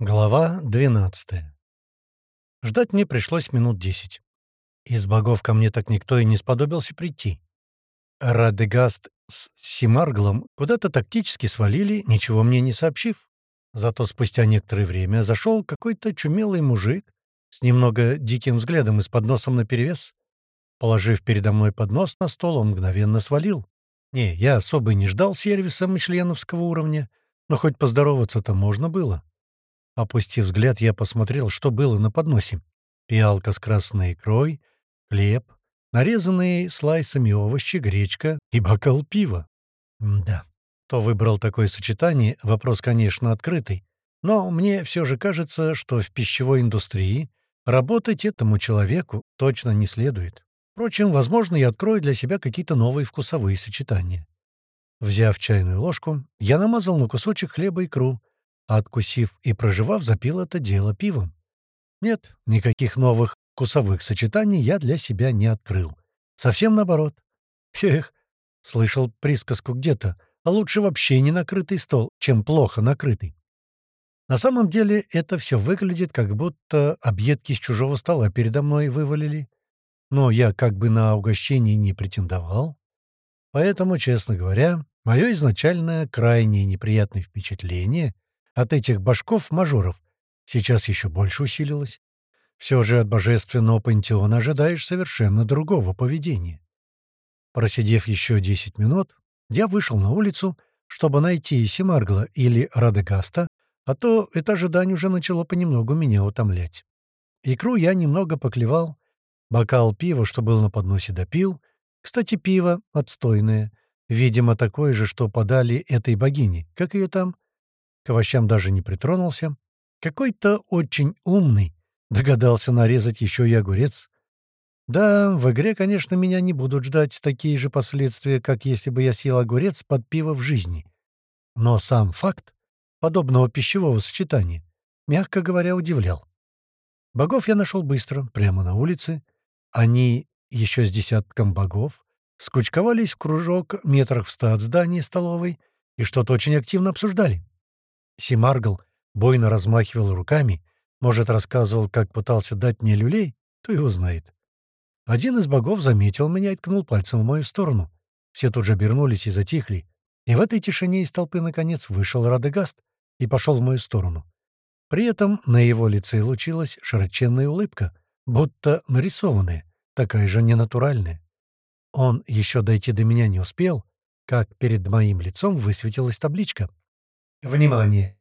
Глава 12 Ждать мне пришлось минут десять. Из богов ко мне так никто и не сподобился прийти. Радегаст с Симарглом куда-то тактически свалили, ничего мне не сообщив. Зато спустя некоторое время зашел какой-то чумелый мужик с немного диким взглядом и с подносом наперевес. Положив передо мной поднос на стол, он мгновенно свалил. Не, я особо и не ждал сервиса мишленовского уровня, но хоть поздороваться-то можно было. Опустив взгляд, я посмотрел, что было на подносе. Пиалка с красной икрой, хлеб, нарезанные слайсами овощи, гречка и бокал пива. да, кто выбрал такое сочетание, вопрос, конечно, открытый. Но мне все же кажется, что в пищевой индустрии работать этому человеку точно не следует. Впрочем, возможно, я открою для себя какие-то новые вкусовые сочетания. Взяв чайную ложку, я намазал на кусочек хлеба икру, а откусив и проживав, запил это дело пивом. Нет, никаких новых вкусовых сочетаний я для себя не открыл. Совсем наоборот. Эх, слышал присказку где-то, а лучше вообще не накрытый стол, чем плохо накрытый. На самом деле это все выглядит, как будто объедки с чужого стола передо мной вывалили. Но я как бы на угощение не претендовал. Поэтому, честно говоря, мое изначальное крайне неприятное впечатление — от этих башков-мажоров сейчас еще больше усилилось. Все же от божественного пантеона ожидаешь совершенно другого поведения. Просидев еще 10 минут, я вышел на улицу, чтобы найти Семаргла или Радегаста, а то это ожидание уже начало понемногу меня утомлять. Икру я немного поклевал, бокал пива, что был на подносе, допил. Кстати, пиво отстойное, видимо, такое же, что подали этой богине. Как ее там? К овощам даже не притронулся. Какой-то очень умный догадался нарезать еще и огурец. Да, в игре, конечно, меня не будут ждать такие же последствия, как если бы я съел огурец под пиво в жизни. Но сам факт подобного пищевого сочетания, мягко говоря, удивлял. Богов я нашел быстро, прямо на улице. Они, еще с десятком богов, скучковались в кружок метрах в ста от здания столовой и что-то очень активно обсуждали. Симаргл бойно размахивал руками, может, рассказывал, как пытался дать мне люлей, кто его знает. Один из богов заметил меня и ткнул пальцем в мою сторону. Все тут же обернулись и затихли. И в этой тишине из толпы, наконец, вышел Радегаст и пошел в мою сторону. При этом на его лице лучилась широченная улыбка, будто нарисованная, такая же ненатуральная. Он еще дойти до меня не успел, как перед моим лицом высветилась табличка — Внимание!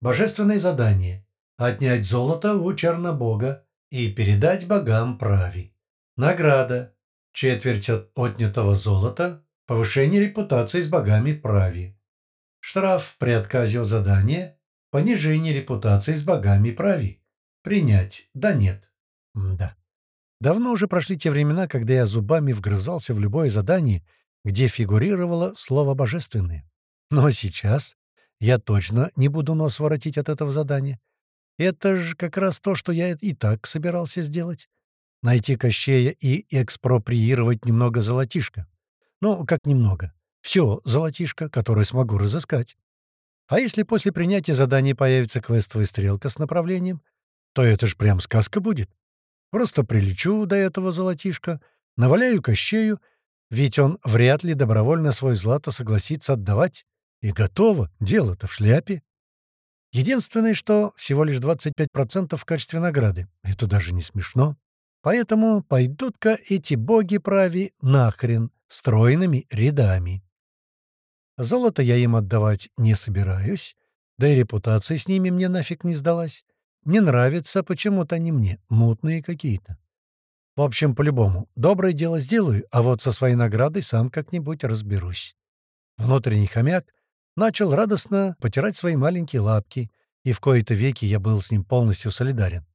Божественное задание — отнять золото у Чернобога и передать богам прави. Награда — четверть от отнятого золота, повышение репутации с богами прави. Штраф при отказе от задания — понижение репутации с богами прави. Принять — да нет. М да. Давно уже прошли те времена, когда я зубами вгрызался в любое задание, где фигурировало слово «божественное». Но сейчас я точно не буду нос воротить от этого задания. Это же как раз то, что я и так собирался сделать. Найти Кощея и экспроприировать немного золотишка. Ну, как немного. Все золотишко, которое смогу разыскать. А если после принятия задания появится квестовая стрелка с направлением, то это ж прям сказка будет. Просто прилечу до этого золотишка, наваляю Кощею, ведь он вряд ли добровольно свой злато согласится отдавать, и готово, дело-то в шляпе. Единственное, что всего лишь 25% в качестве награды. Это даже не смешно. Поэтому пойдут-ка эти боги прави нахрен стройными рядами. Золото я им отдавать не собираюсь, да и репутация с ними мне нафиг не сдалась. Не нравится почему-то они мне, мутные какие-то. В общем, по-любому, доброе дело сделаю, а вот со своей наградой сам как-нибудь разберусь. Внутренний хомяк начал радостно потирать свои маленькие лапки, и в кои-то веки я был с ним полностью солидарен.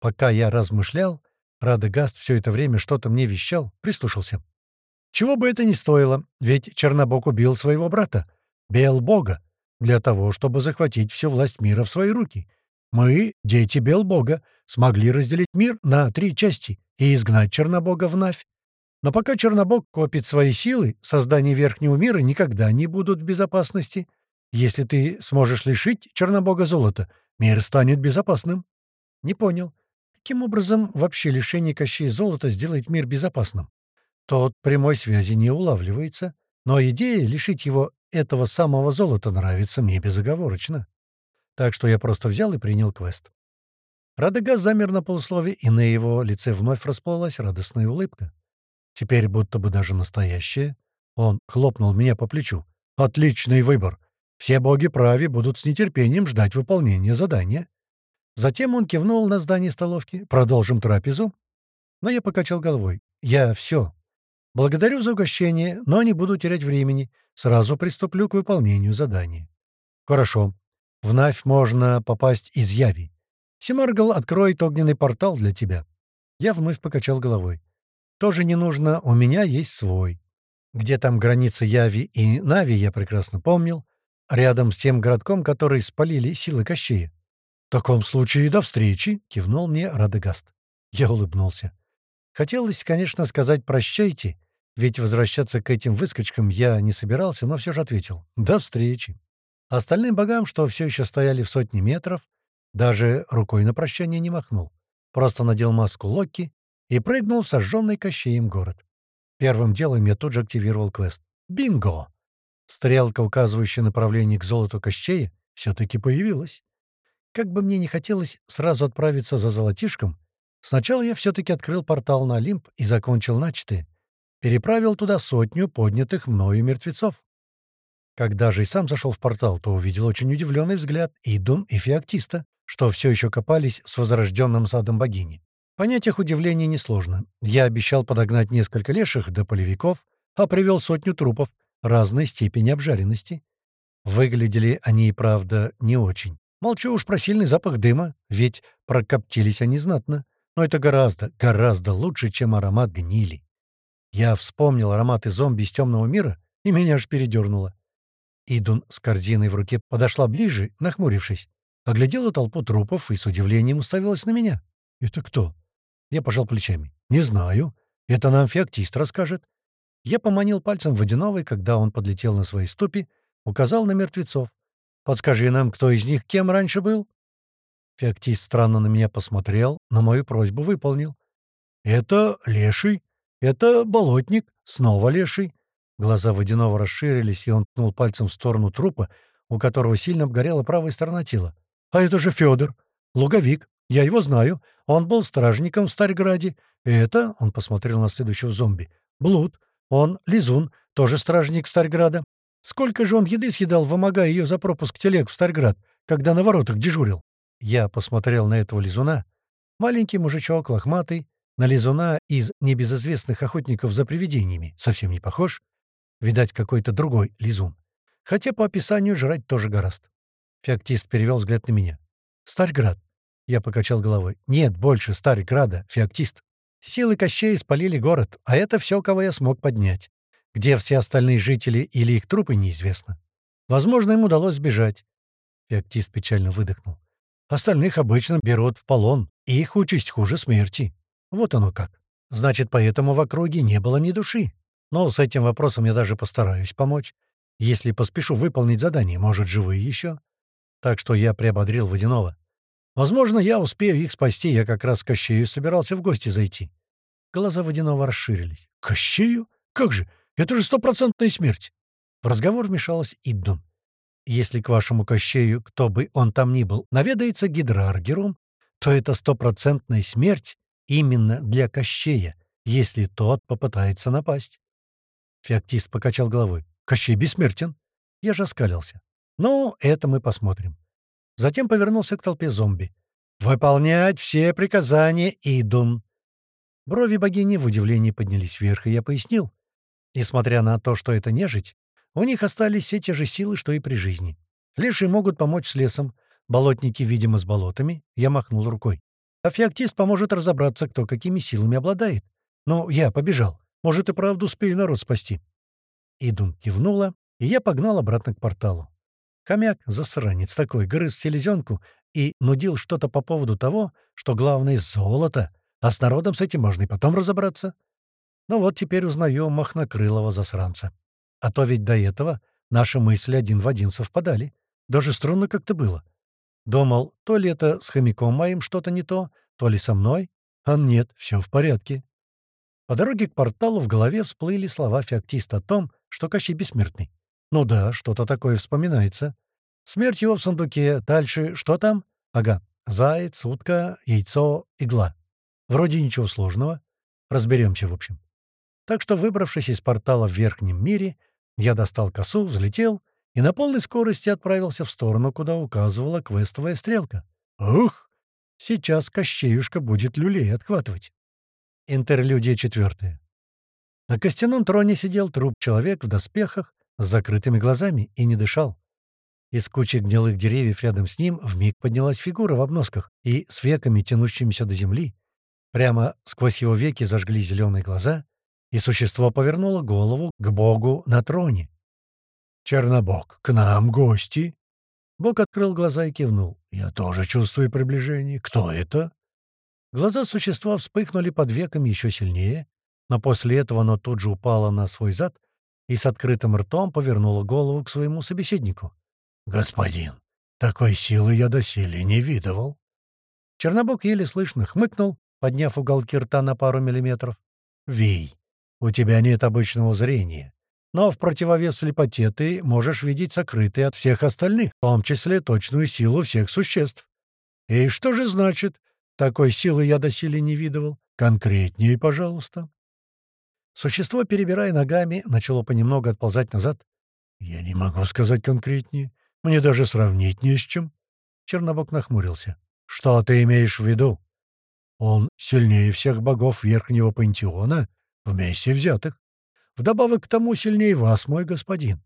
Пока я размышлял, Радегаст все это время что-то мне вещал, прислушался. Чего бы это ни стоило, ведь Чернобог убил своего брата, Белбога, для того, чтобы захватить всю власть мира в свои руки. Мы, дети Белбога, смогли разделить мир на три части и изгнать Чернобога в Навь. Но пока Чернобог копит свои силы, создание Верхнего мира никогда не будут в безопасности. Если ты сможешь лишить Чернобога золота, мир станет безопасным. Не понял, каким образом вообще лишение Кощей золота сделает мир безопасным? Тот прямой связи не улавливается, но идея лишить его этого самого золота нравится мне безоговорочно. Так что я просто взял и принял квест. Радегас замер на полуслове, и на его лице вновь расплылась радостная улыбка. Теперь будто бы даже настоящая. Он хлопнул меня по плечу. «Отличный выбор! Все боги прави будут с нетерпением ждать выполнения задания». Затем он кивнул на здание столовки. «Продолжим трапезу?» Но я покачал головой. «Я все. Благодарю за угощение, но не буду терять времени. Сразу приступлю к выполнению задания». «Хорошо. Вновь можно попасть из Яви. Семаргал откроет огненный портал для тебя». Я вновь покачал головой. «Тоже не нужно, у меня есть свой. Где там граница Яви и Нави, я прекрасно помнил. Рядом с тем городком, который спалили силы Кощея. «В таком случае до встречи!» — кивнул мне Радегаст. Я улыбнулся. Хотелось, конечно, сказать «прощайте», ведь возвращаться к этим выскочкам я не собирался, но все же ответил «до встречи». Остальным богам, что все еще стояли в сотне метров, даже рукой на прощание не махнул. Просто надел маску Локи и прыгнул в сожженный Кощеем город. Первым делом я тут же активировал квест. Бинго! Стрелка, указывающая направление к золоту Кощея, все-таки появилась. Как бы мне не хотелось сразу отправиться за золотишком, сначала я все-таки открыл портал на Олимп и закончил начатое. Переправил туда сотню поднятых мною мертвецов. Когда же и сам зашел в портал, то увидел очень удивленный взгляд Идун и Феоктиста, что все еще копались с возрожденным садом богини. Понять их удивление несложно. Я обещал подогнать несколько леших до полевиков, а привел сотню трупов разной степени обжаренности. Выглядели они, правда, не очень. Молчу уж про сильный запах дыма, ведь прокоптились они знатно. Но это гораздо, гораздо лучше, чем аромат гнили. Я вспомнил ароматы зомби из темного мира, и меня аж передернуло. Идун с корзиной в руке подошла ближе, нахмурившись. Оглядела толпу трупов и с удивлением уставилась на меня. «Это кто?» Я пожал плечами. «Не знаю. Это нам феоктист расскажет». Я поманил пальцем Водяновой, когда он подлетел на свои ступи, указал на мертвецов. «Подскажи нам, кто из них кем раньше был?» Феоктист странно на меня посмотрел, но мою просьбу выполнил. «Это леший. Это болотник. Снова леший». Глаза Водяного расширились, и он ткнул пальцем в сторону трупа, у которого сильно обгорела правая сторона тела. «А это же Федор. Луговик. Я его знаю. Он был стражником в Старграде. Это, — он посмотрел на следующего зомби, — Блуд. Он Лизун, тоже стражник Старграда. Сколько же он еды съедал, вымогая ее за пропуск телег в Старград, когда на воротах дежурил? Я посмотрел на этого Лизуна. Маленький мужичок, лохматый, на Лизуна из небезызвестных охотников за привидениями. Совсем не похож. Видать, какой-то другой Лизун. Хотя по описанию жрать тоже гораст. Феоктист перевел взгляд на меня. «Старград. Я покачал головой. «Нет, больше Старикрада, феоктист. Силы Кощея спалили город, а это все, кого я смог поднять. Где все остальные жители или их трупы, неизвестно. Возможно, им удалось сбежать». Феоктист печально выдохнул. «Остальных обычно берут в полон, и их участь хуже смерти. Вот оно как. Значит, поэтому в округе не было ни души. Но с этим вопросом я даже постараюсь помочь. Если поспешу выполнить задание, может, живые еще. Так что я приободрил Водянова. Возможно, я успею их спасти, я как раз к Кощею собирался в гости зайти. Глаза Водяного расширились. «Кощею? Как же? Это же стопроцентная смерть!» В разговор вмешалась Иддун. «Если к вашему Кощею, кто бы он там ни был, наведается Гидраргерум, то это стопроцентная смерть именно для Кощея, если тот попытается напасть». Феоктист покачал головой. «Кощей бессмертен». Я же оскалился. «Ну, это мы посмотрим. Затем повернулся к толпе зомби. «Выполнять все приказания, Идун!» Брови богини в удивлении поднялись вверх, и я пояснил. Несмотря на то, что это нежить, у них остались все те же силы, что и при жизни. Лешие могут помочь с лесом, болотники, видимо, с болотами. Я махнул рукой. А феоктист поможет разобраться, кто какими силами обладает. Но я побежал. Может, и правду успею народ спасти. Идун кивнула, и я погнал обратно к порталу. Хомяк, засранец такой, грыз селезенку и нудил что-то по поводу того, что главное — золото, а с народом с этим можно и потом разобраться. Ну вот теперь узнаем махнокрылого засранца. А то ведь до этого наши мысли один в один совпадали. Даже струнно как-то было. Думал, то ли это с хомяком моим что-то не то, то ли со мной. А нет, все в порядке. По дороге к порталу в голове всплыли слова феоктиста о том, что Кощей бессмертный. Ну да, что-то такое вспоминается. Смерть его в сундуке. Дальше что там? Ага. Заяц, утка, яйцо, игла. Вроде ничего сложного. Разберемся, в общем. Так что, выбравшись из портала в верхнем мире, я достал косу, взлетел и на полной скорости отправился в сторону, куда указывала квестовая стрелка. Ух! Сейчас Кощеюшка будет люлей отхватывать. Интерлюдия четвертая. На костяном троне сидел труп-человек в доспехах с закрытыми глазами и не дышал. Из кучи гнилых деревьев рядом с ним вмиг поднялась фигура в обносках и с веками, тянущимися до земли. Прямо сквозь его веки зажгли зеленые глаза, и существо повернуло голову к богу на троне. «Чернобог, к нам гости!» Бог открыл глаза и кивнул. «Я тоже чувствую приближение. Кто это?» Глаза существа вспыхнули под веком еще сильнее, но после этого оно тут же упало на свой зад и с открытым ртом повернуло голову к своему собеседнику. «Господин, такой силы я доселе не видывал». Чернобог еле слышно хмыкнул, подняв уголки рта на пару миллиметров. «Вий, у тебя нет обычного зрения. Но в противовес слепоте ты можешь видеть сокрытые от всех остальных, в том числе точную силу всех существ. И что же значит, такой силы я доселе не видывал? Конкретнее, пожалуйста. Существо, перебирая ногами, начало понемногу отползать назад. Я не могу сказать конкретнее. Мне даже сравнить не с чем. Чернобок нахмурился. Что ты имеешь в виду? Он сильнее всех богов Верхнего Пантеона, вместе взятых. Вдобавок к тому сильнее вас, мой господин.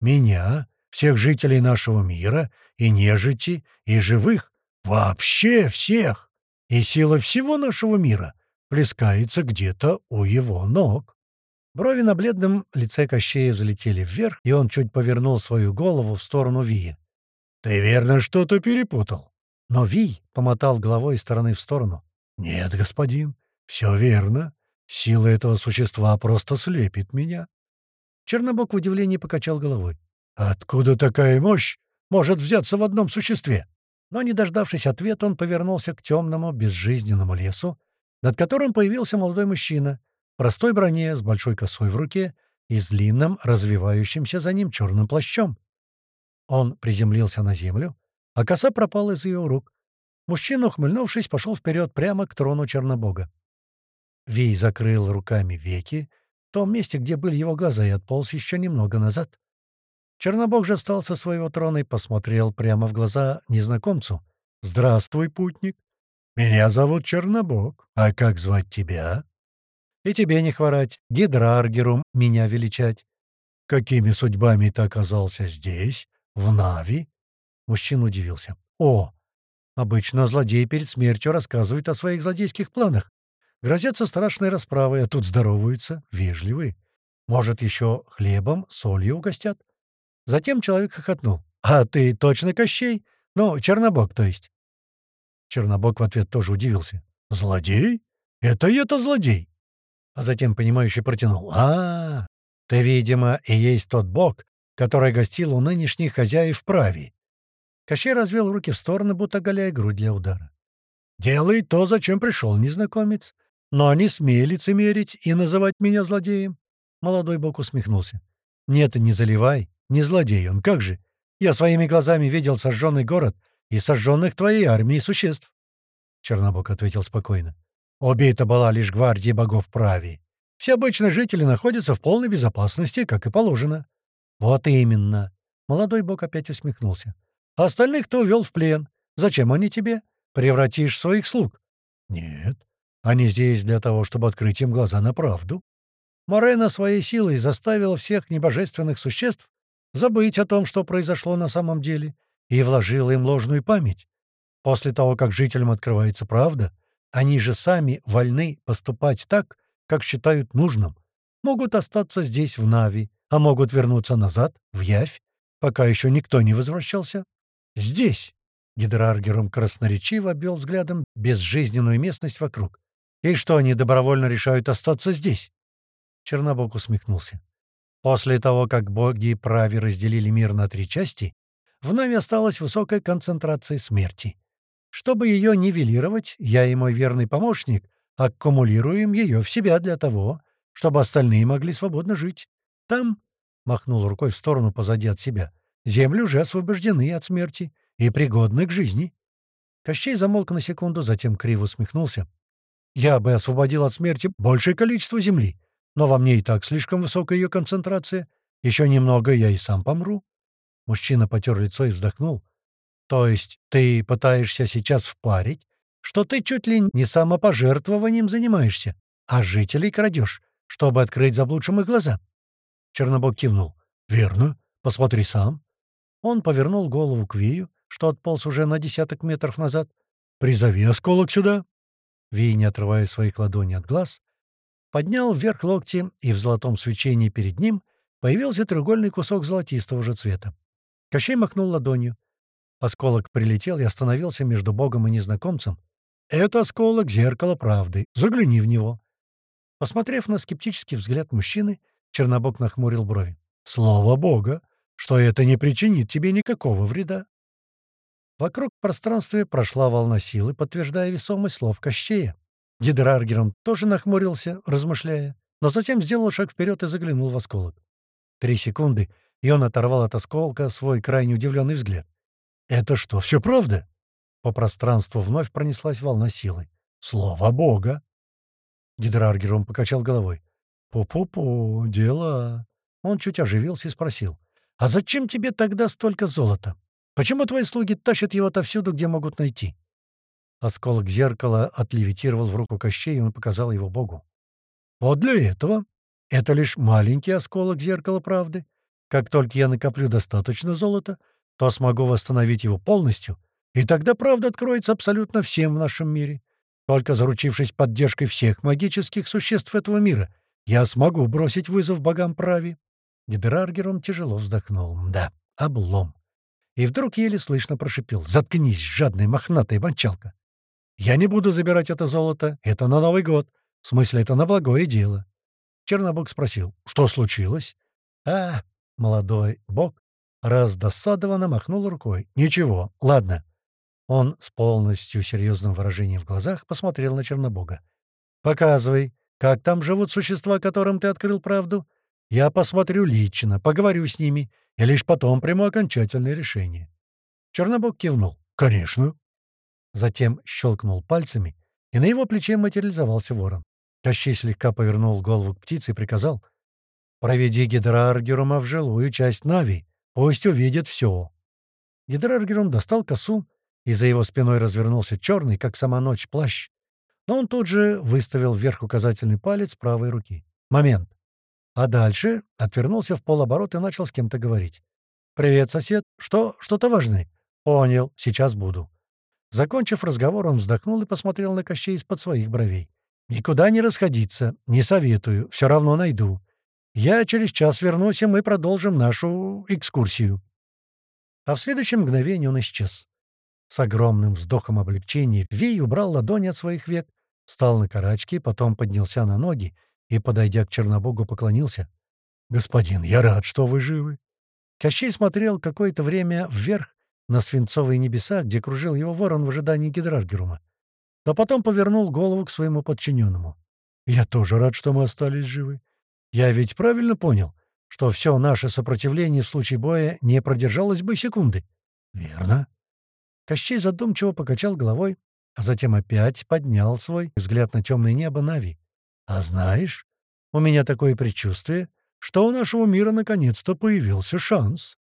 Меня, всех жителей нашего мира, и нежити, и живых, вообще всех. И сила всего нашего мира плескается где-то у его ног. Брови на бледном лице Кощея взлетели вверх, и он чуть повернул свою голову в сторону Вии. «Ты верно что-то перепутал?» Но Вий помотал головой из стороны в сторону. «Нет, господин, все верно. Сила этого существа просто слепит меня. Чернобок в удивлении покачал головой. «Откуда такая мощь может взяться в одном существе?» Но, не дождавшись ответа, он повернулся к темному, безжизненному лесу, над которым появился молодой мужчина, в простой броне, с большой косой в руке и с длинным, развивающимся за ним черным плащом. Он приземлился на землю, а коса пропала из его рук. Мужчина, ухмыльнувшись, пошел вперед прямо к трону Чернобога. Вей закрыл руками веки, в том месте, где были его глаза, и отполз еще немного назад. Чернобог же встал со своего трона и посмотрел прямо в глаза незнакомцу. «Здравствуй, путник. Меня зовут Чернобог. А как звать тебя?» «И тебе не хворать. Гидраргерум меня величать». «Какими судьбами ты оказался здесь, в Нави?» Мужчина удивился. «О, обычно злодеи перед смертью рассказывают о своих злодейских планах. Грозятся страшной расправой, а тут здороваются, вежливые. Может, еще хлебом, солью угостят? Затем человек хохотнул. «А ты точно Кощей? Ну, Чернобог, то есть?» Чернобог в ответ тоже удивился. «Злодей? Это я-то злодей!» А затем, понимающий, протянул. а, -а, ты, видимо, и есть тот бог, который гостил у нынешних хозяев праве». Кощей развел руки в стороны, будто оголяя грудь для удара. «Делай то, зачем пришел незнакомец. Но не смей лицемерить и называть меня злодеем. Молодой бог усмехнулся. Нет, не заливай. Не злодей он, как же? Я своими глазами видел сожженный город и сожженных твоей армии существ. Чернобог ответил спокойно. Убита была лишь гвардия богов праве. Все обычные жители находятся в полной безопасности, как и положено. Вот именно. Молодой бог опять усмехнулся. А остальных ты увел в плен. Зачем они тебе? Превратишь своих слуг? Нет. Они здесь для того, чтобы открыть им глаза на правду. Морена своей силой заставила всех небожественных существ забыть о том, что произошло на самом деле, и вложила им ложную память. После того, как жителям открывается правда, они же сами вольны поступать так, как считают нужным. Могут остаться здесь, в Нави, а могут вернуться назад, в Явь, пока еще никто не возвращался. Здесь. Гидраргером красноречиво обвел взглядом безжизненную местность вокруг. И что, они добровольно решают остаться здесь?» Чернобог усмехнулся. «После того, как боги и прави разделили мир на три части, в Нави осталась высокая концентрация смерти. Чтобы ее нивелировать, я и мой верный помощник аккумулируем ее в себя для того, чтобы остальные могли свободно жить. Там, — махнул рукой в сторону позади от себя, — земли уже освобождены от смерти и пригодны к жизни. Кощей замолк на секунду, затем криво усмехнулся. «Я бы освободил от смерти большее количество земли, но во мне и так слишком высокая ее концентрация. Еще немного, я и сам помру». Мужчина потер лицо и вздохнул. «То есть ты пытаешься сейчас впарить, что ты чуть ли не самопожертвованием занимаешься, а жителей крадешь, чтобы открыть заблудшим их глаза?» Чернобог кивнул. «Верно. Посмотри сам». Он повернул голову к Вию, что отполз уже на десяток метров назад. «Призови осколок сюда!» Вий, не отрывая своих ладоней от глаз, поднял вверх локти, и в золотом свечении перед ним появился треугольный кусок золотистого же цвета. Кощей махнул ладонью. Осколок прилетел и остановился между богом и незнакомцем. «Это осколок зеркала правды. Загляни в него». Посмотрев на скептический взгляд мужчины, Чернобог нахмурил брови. «Слава бога, что это не причинит тебе никакого вреда. Вокруг пространства прошла волна силы, подтверждая весомость слов Кощея. Гидраргером тоже нахмурился, размышляя, но затем сделал шаг вперед и заглянул в осколок. Три секунды, и он оторвал от осколка свой крайне удивленный взгляд. «Это что, все правда?» По пространству вновь пронеслась волна силы. «Слава Бога!» Гидраргером покачал головой. «Пу-пу-пу, дела...» Он чуть оживился и спросил. «А зачем тебе тогда столько золота?» Почему твои слуги тащат его отовсюду, где могут найти?» Осколок зеркала отлевитировал в руку Кощей, и он показал его богу. «Вот для этого. Это лишь маленький осколок зеркала правды. Как только я накоплю достаточно золота, то смогу восстановить его полностью, и тогда правда откроется абсолютно всем в нашем мире. Только заручившись поддержкой всех магических существ этого мира, я смогу бросить вызов богам прави». Гидраргером тяжело вздохнул. «Да, облом и вдруг еле слышно прошипел. «Заткнись, жадная мохнатая мочалка! Я не буду забирать это золото, это на Новый год. В смысле, это на благое дело». Чернобог спросил, что случилось? «А, молодой бог, раздосадованно махнул рукой. Ничего, ладно». Он с полностью серьезным выражением в глазах посмотрел на Чернобога. «Показывай, как там живут существа, которым ты открыл правду? Я посмотрю лично, поговорю с ними и лишь потом приму окончательное решение. Чернобог кивнул. «Конечно». Затем щелкнул пальцами, и на его плече материализовался ворон. Кощей слегка повернул голову к птице и приказал. «Проведи Гидраргерума в жилую часть Нави. Пусть увидит все». Гидраргерум достал косу, и за его спиной развернулся черный, как сама ночь, плащ. Но он тут же выставил вверх указательный палец правой руки. «Момент. А дальше отвернулся в полоборота и начал с кем-то говорить. «Привет, сосед. Что? Что-то важное?» «Понял. Сейчас буду». Закончив разговор, он вздохнул и посмотрел на Кощей из-под своих бровей. «Никуда не расходиться. Не советую. Все равно найду. Я через час вернусь, и мы продолжим нашу экскурсию». А в следующем мгновении он исчез. С огромным вздохом облегчения Вей убрал ладони от своих век, встал на карачки, потом поднялся на ноги и, подойдя к Чернобогу, поклонился. «Господин, я рад, что вы живы». Кощей смотрел какое-то время вверх, на свинцовые небеса, где кружил его ворон в ожидании Гидраргерума. Но потом повернул голову к своему подчиненному. «Я тоже рад, что мы остались живы. Я ведь правильно понял, что все наше сопротивление в случае боя не продержалось бы секунды?» «Верно». Кощей задумчиво покачал головой, а затем опять поднял свой взгляд на темное небо Нави. А знаешь, у меня такое предчувствие, что у нашего мира наконец-то появился шанс.